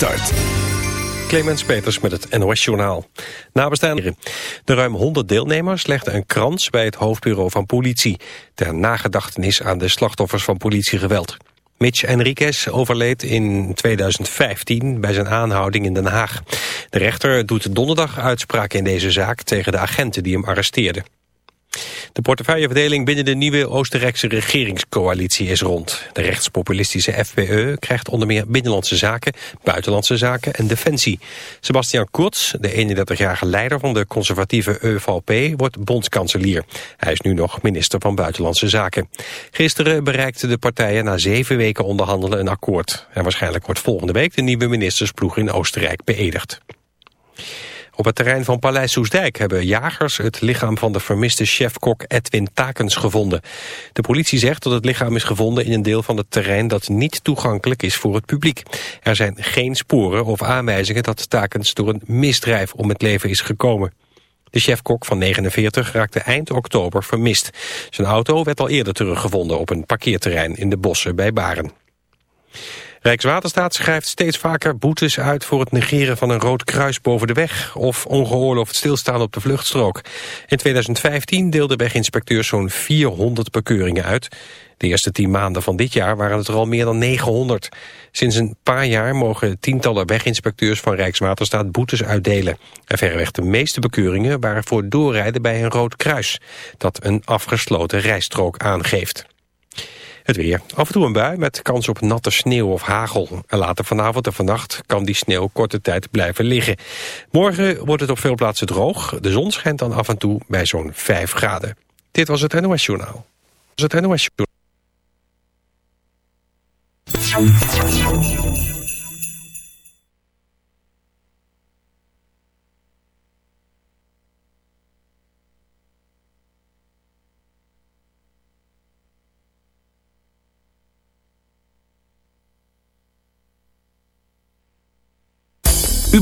Start. Clemens Peters met het NOS-journaal. Nabestaanden. De ruim 100 deelnemers legden een krans bij het hoofdbureau van politie... ter nagedachtenis aan de slachtoffers van politiegeweld. Mitch Enriquez overleed in 2015 bij zijn aanhouding in Den Haag. De rechter doet donderdag uitspraak in deze zaak tegen de agenten die hem arresteerden. De portefeuilleverdeling binnen de nieuwe Oostenrijkse regeringscoalitie is rond. De rechtspopulistische FPE krijgt onder meer binnenlandse zaken, buitenlandse zaken en defensie. Sebastian Kurz, de 31-jarige leider van de conservatieve EVP, wordt bondskanselier. Hij is nu nog minister van Buitenlandse Zaken. Gisteren bereikten de partijen na zeven weken onderhandelen een akkoord. En waarschijnlijk wordt volgende week de nieuwe ministersploeg in Oostenrijk beëdigd. Op het terrein van Paleis Soesdijk hebben jagers het lichaam van de vermiste chefkok Edwin Takens gevonden. De politie zegt dat het lichaam is gevonden in een deel van het terrein dat niet toegankelijk is voor het publiek. Er zijn geen sporen of aanwijzingen dat Takens door een misdrijf om het leven is gekomen. De chefkok van 49 raakte eind oktober vermist. Zijn auto werd al eerder teruggevonden op een parkeerterrein in de bossen bij Baren. Rijkswaterstaat schrijft steeds vaker boetes uit voor het negeren van een rood kruis boven de weg of ongeoorloofd stilstaan op de vluchtstrook. In 2015 deelden weginspecteurs zo'n 400 bekeuringen uit. De eerste tien maanden van dit jaar waren het er al meer dan 900. Sinds een paar jaar mogen tientallen weginspecteurs van Rijkswaterstaat boetes uitdelen. En verreweg de meeste bekeuringen waren voor doorrijden bij een rood kruis, dat een afgesloten rijstrook aangeeft. Het weer. Af en toe een bui met kans op natte sneeuw of hagel. En later vanavond en vannacht kan die sneeuw korte tijd blijven liggen. Morgen wordt het op veel plaatsen droog. De zon schijnt dan af en toe bij zo'n 5 graden. Dit was het NOS Journaal. Het NOS Journaal.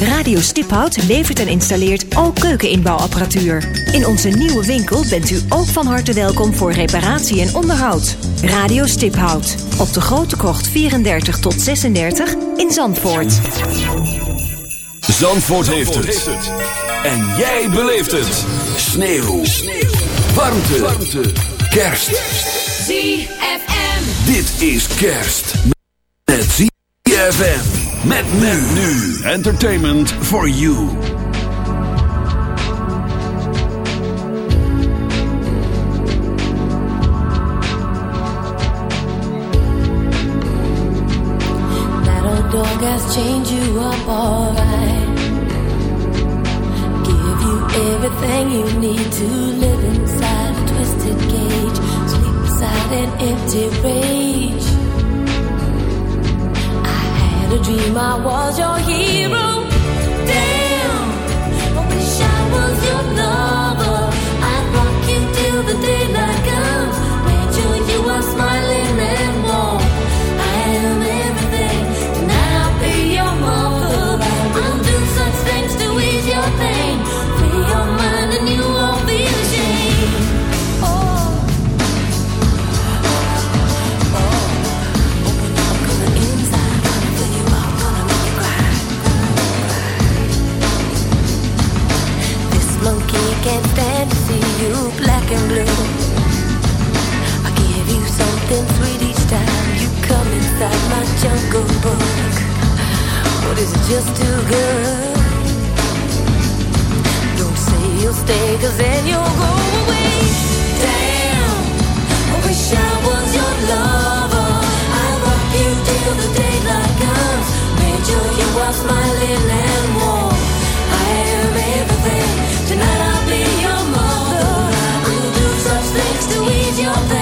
Radio Stiphout levert en installeert ook keukeninbouwapparatuur. In onze nieuwe winkel bent u ook van harte welkom voor reparatie en onderhoud. Radio Stiphout op de Grote Krocht 34 tot 36 in Zandvoort. Zandvoort, heeft, het. En jij beleeft het. Sneeuw. Sneeuw. Warmte. Warmte. Kerst. ZFM. Dit is kerst. Met ZFM. Met men nu. Entertainment for you. That old dog has changed you up alright. Give you everything you need to live inside a twisted cage. Sleep inside an empty rage. I dream I was your hero. Stand to see you black and blue. I give you something sweet each time you come inside my jungle book. But is it just too good. Don't say you'll stay, cause then you'll go away. Damn, I wish I was your lover. I rock you till the daylight comes. Made sure you are smiling and warm. I am dat you up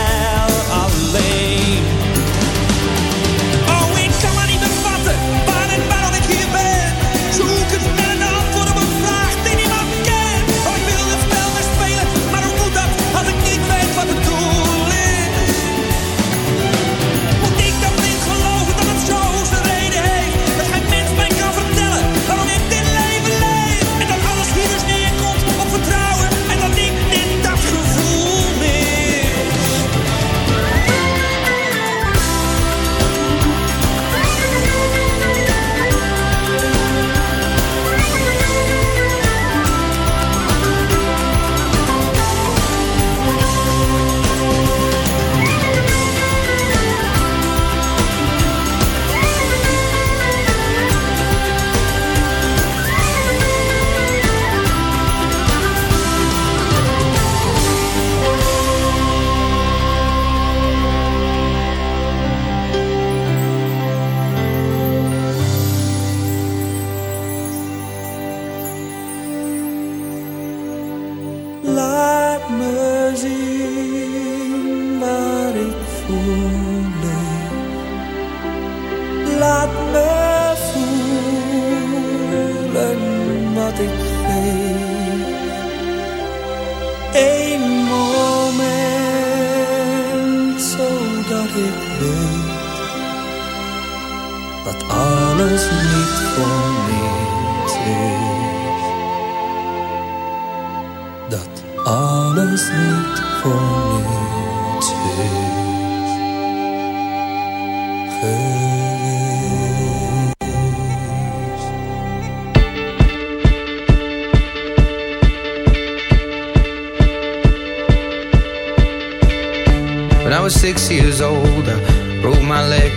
Dat alles niet voor niets is. When I was six years old, I broke my leg.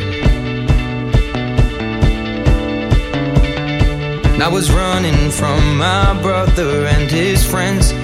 And I was running from my brother and his friends.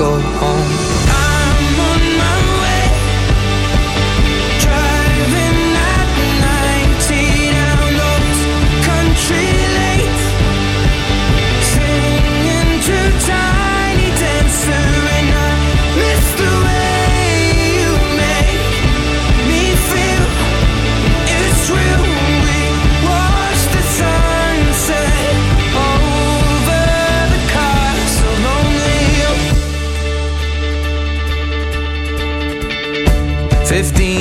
go home.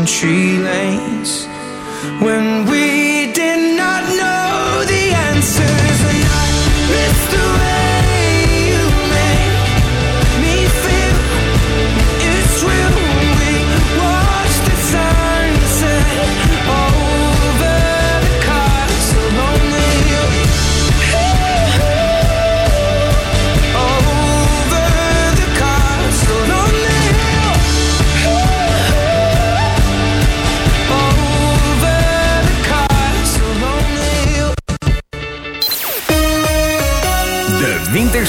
country lanes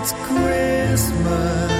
It's Christmas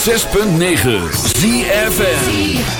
106.9 ZFN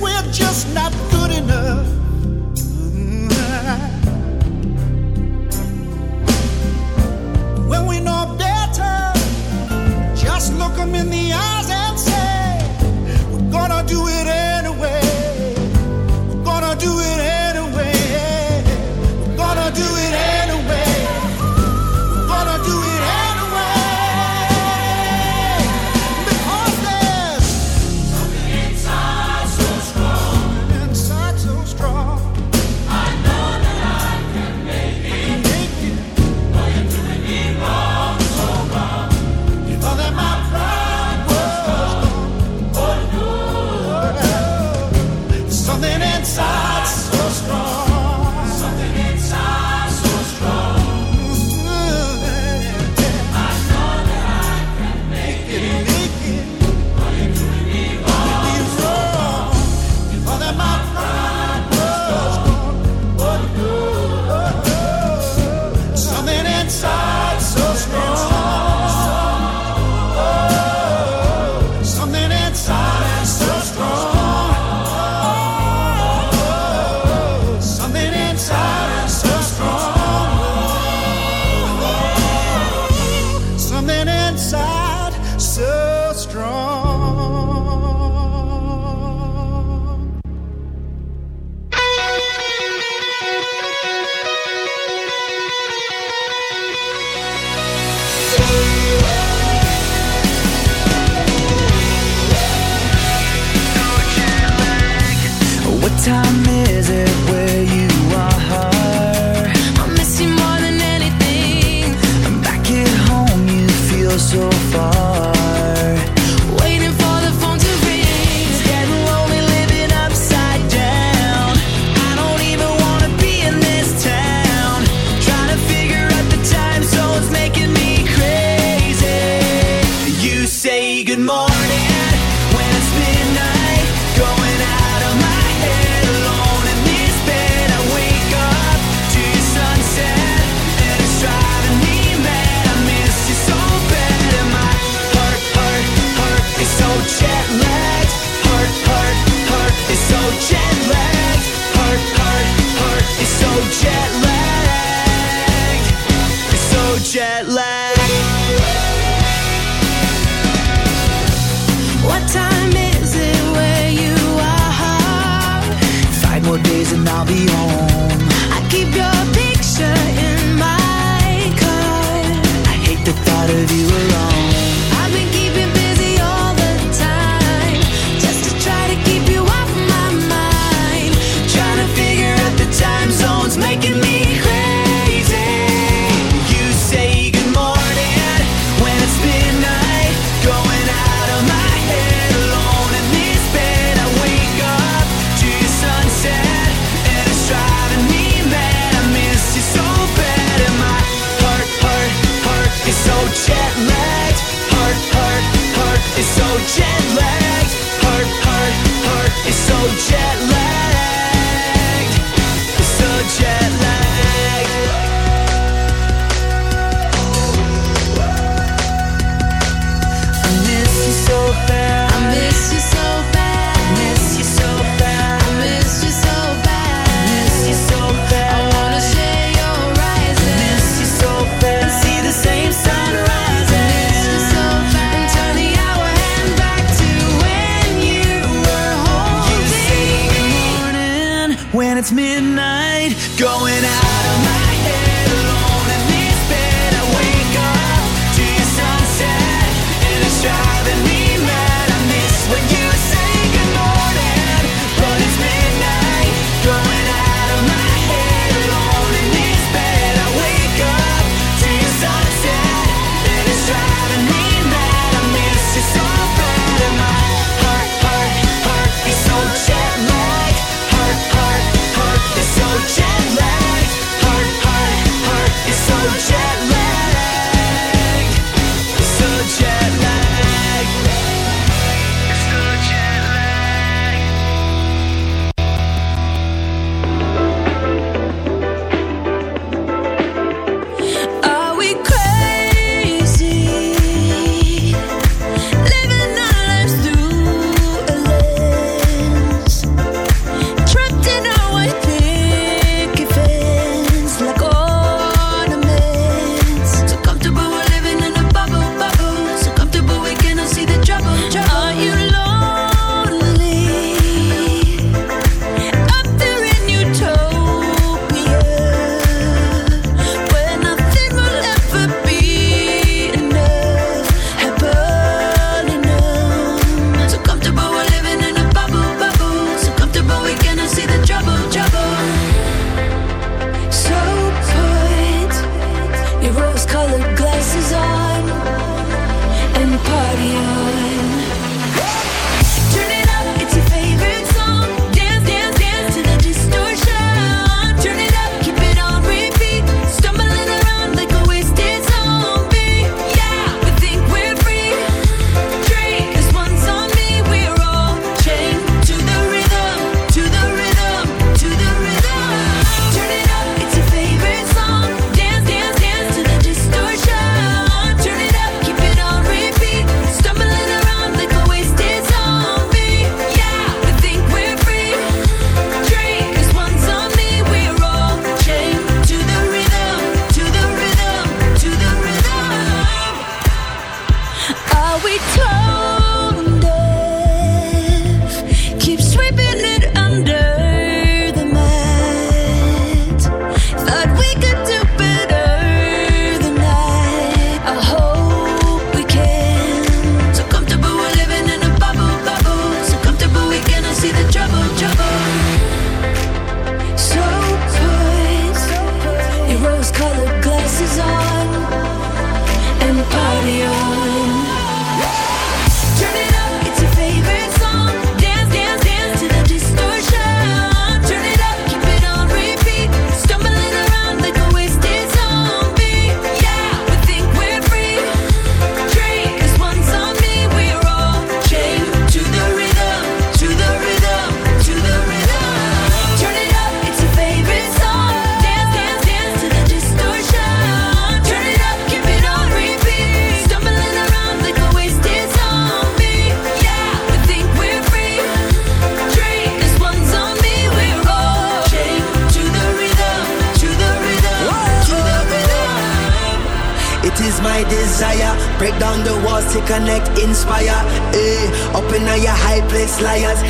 We're just not we told Liars.